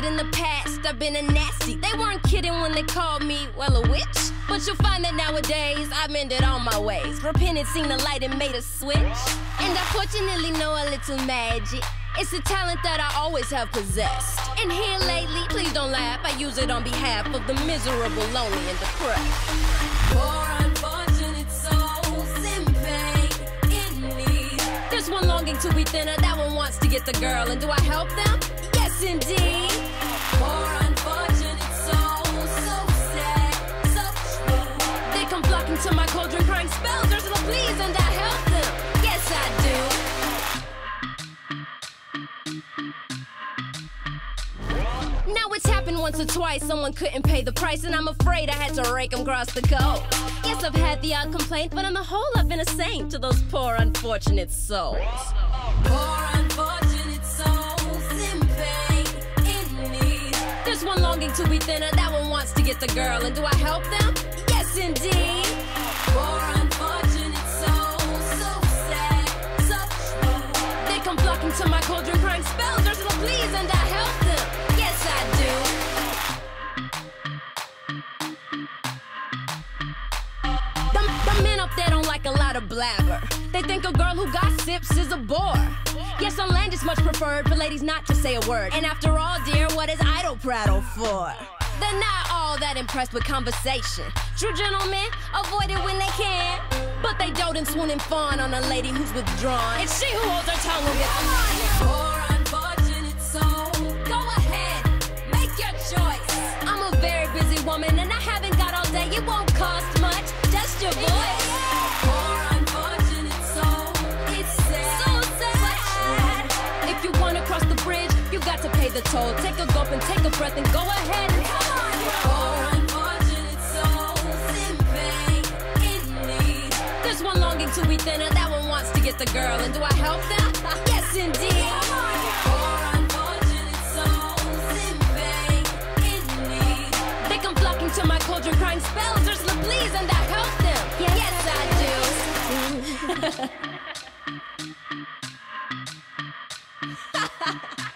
in the past I've been a nasty. They weren't kidding when they called me, well, a witch. But you'll find that nowadays I've mended all my ways. Repented, seen the light, and made a switch. And I fortunately know a little magic. It's a talent that I always have possessed. And here lately, please don't laugh, I use it on behalf of the miserable, lonely, and depressed. Poor unfortunate souls in pain, in need. There's one longing to be thinner, that one wants to get the girl. And do I help them? They come flocking to my cauldron, please, and I help them. Yes, I do. Now it's happened once or twice, someone couldn't pay the price, and I'm afraid I had to rake them across the coast. Yes, I've had the odd complaint, but on the whole, I've been a saint to those poor, unfortunate souls. Poor, unfortunate thinner, that one wants to get the girl, and do I help them? Yes, indeed. Poor, unfortunate souls, so sad, so true. They come flocking to my cauldron, crying spells, Ursula, please, and I help them. Yes, I do. The, the men up there don't like a lot of blabber. They think a girl who gossips is a bore. Yes, on land is much preferred for ladies not to say a word. And after all, dear, what is idle prattle for? They're not all that impressed with conversation. True gentlemen avoid it when they can. But they dote and swoon and fawn on a lady who's withdrawn. It's she who holds her tongue gets Poor unfortunate soul. Go ahead, make your choice. I'm a very busy woman and I haven't got all day. It won't cost much, just your voice. To pay the toll. Take a gulp and take a breath and go ahead and Poor unfortunate souls in pain, in need. There's one longing to be thinner, that one wants to get the girl. And do I help them? yes, indeed. Poor unfortunate souls in pain, in need. They come flocking to my cauldron, crying spells, Ursula, please, and I help them. yes I do.